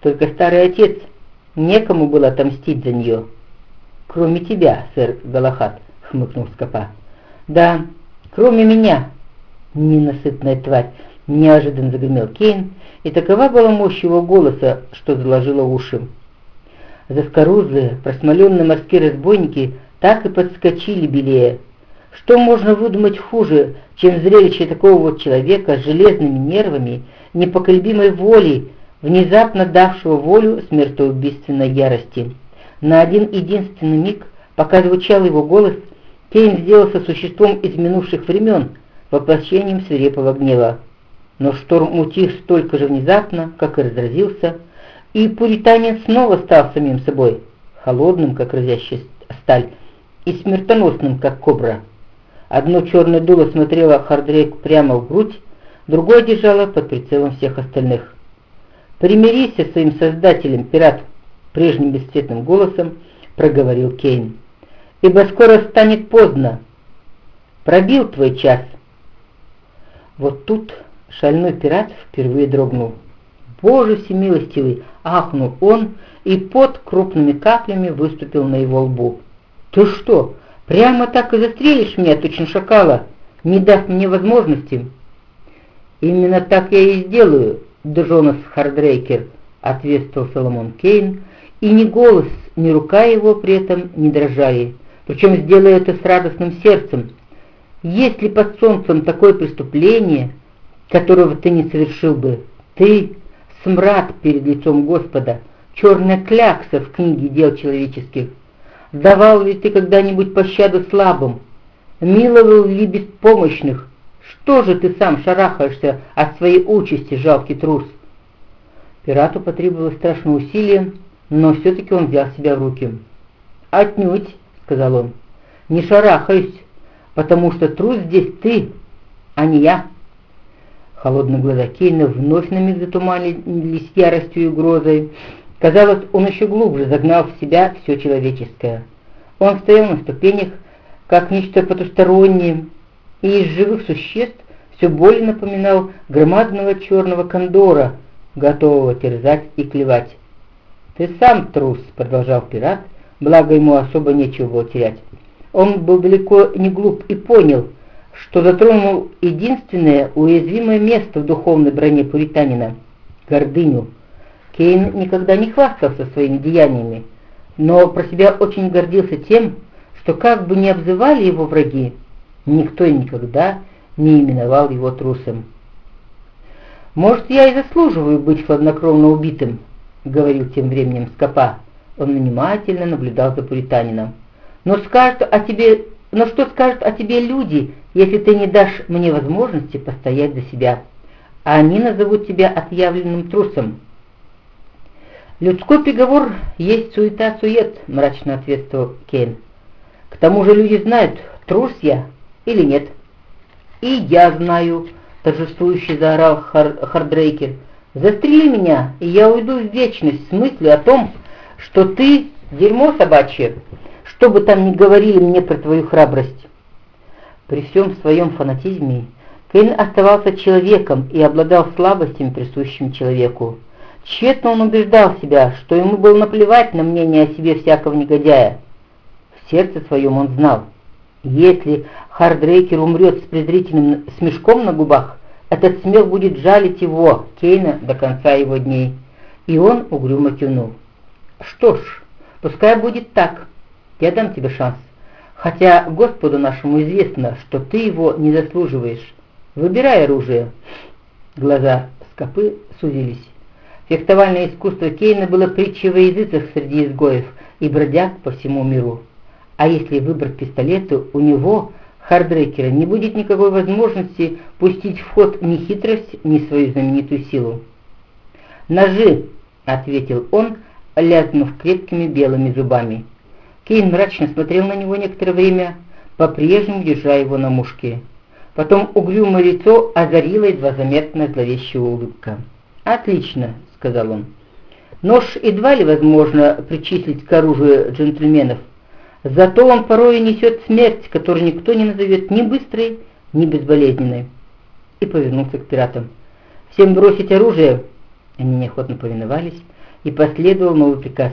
только старый отец, некому было отомстить за нее. «Кроме тебя, сэр Галахат», — хмыкнул Скопа. «Да, кроме меня, ненасытная тварь», — неожиданно загремел Кейн, и такова была мощь его голоса, что заложила уши. Заскорузлые, просмоленные морские разбойники так и подскочили белее. Что можно выдумать хуже, чем зрелище такого вот человека с железными нервами, непоколебимой волей, внезапно давшего волю смертоубийственной ярости? На один единственный миг, пока звучал его голос, Кейн сделался существом из минувших времен, воплощением свирепого гнева. Но шторм утих столько же внезапно, как и разразился, и пуританин снова стал самим собой, холодным, как разящая сталь, и смертоносным, как кобра. Одно черное дуло смотрело Хардрейк прямо в грудь, другое держало под прицелом всех остальных. «Примирись со своим создателем, пират!» прежним бесцветным голосом проговорил Кейн. «Ибо скоро станет поздно. Пробил твой час». Вот тут шальной пират впервые дрогнул. «Боже всемилостивый!» — ахнул он, и под крупными каплями выступил на его лбу. «Ты что, прямо так и застрелишь меня, точно шакала, не дав мне возможности?» «Именно так я и сделаю, Джонас Хардрейкер», — ответствовал Соломон Кейн, и ни голос, ни рука его при этом не дрожали, причем сделая это с радостным сердцем. Есть ли под солнцем такое преступление, которого ты не совершил бы? Ты — смрад перед лицом Господа, черная клякса в книге дел человеческих. Давал ли ты когда-нибудь пощаду слабым? Миловал ли беспомощных? Что же ты сам шарахаешься от своей участи, жалкий трус? Пирату потребовалось страшное усилие, но все-таки он взял себя в руки. «Отнюдь», — сказал он, — «не шарахаюсь, потому что трус здесь ты, а не я». Холодные глаза Кейна вновь на миг затуманились яростью и угрозой. Казалось, он еще глубже загнал в себя все человеческое. Он стоял на ступенях, как нечто потустороннее, и из живых существ все более напоминал громадного черного кондора, готового терзать и клевать. «Ты сам трус», — продолжал пират, благо ему особо нечего было терять. Он был далеко не глуп и понял, что затронул единственное уязвимое место в духовной броне пуританина — гордыню. Кейн никогда не хвастался своими деяниями, но про себя очень гордился тем, что как бы ни обзывали его враги, никто и никогда не именовал его трусом. «Может, я и заслуживаю быть хладнокровно убитым», — говорил тем временем Скопа. Он внимательно наблюдал за пуританином. «Но скажут о тебе... Но что скажут о тебе люди, если ты не дашь мне возможности постоять за себя? А они назовут тебя отъявленным трусом». «Людской приговор есть суета-сует», — мрачно ответствовал Кейн. «К тому же люди знают, трус я или нет». «И я знаю», — торжествующе заорал Хар Хардрейкер. Застрели меня, и я уйду в вечность с мыслью о том, что ты дерьмо собачье, что бы там ни говорили мне про твою храбрость. При всем своем фанатизме Кейн оставался человеком и обладал слабостями, присущими человеку. Тщетно он убеждал себя, что ему было наплевать на мнение о себе всякого негодяя. В сердце своем он знал, если Хардрейкер умрет с презрительным смешком на губах, этот смех будет жалить его, Кейна, до конца его дней. И он угрюмо кивнул. Что ж, пускай будет так. Я дам тебе шанс. Хотя Господу нашему известно, что ты его не заслуживаешь. Выбирай оружие. Глаза скопы сузились. Фехтовальное искусство Кейна было притчей во языцах среди изгоев и бродяг по всему миру. А если выбрать пистолеты, у него Хардрекера не будет никакой возможности пустить в ход ни хитрость, ни свою знаменитую силу. «Ножи!» — ответил он, лязгнув крепкими белыми зубами. Кейн мрачно смотрел на него некоторое время, по-прежнему держа его на мушке. Потом угрюмое лицо озарила едва заметная зловещая улыбка. «Отлично», — сказал он. «Нож едва ли возможно причислить к оружию джентльменов, Зато он порой несет смерть, которую никто не назовет ни быстрой, ни безболезненной. И повернулся к пиратам. «Всем бросить оружие Они неохотно повиновались, и последовал новый приказ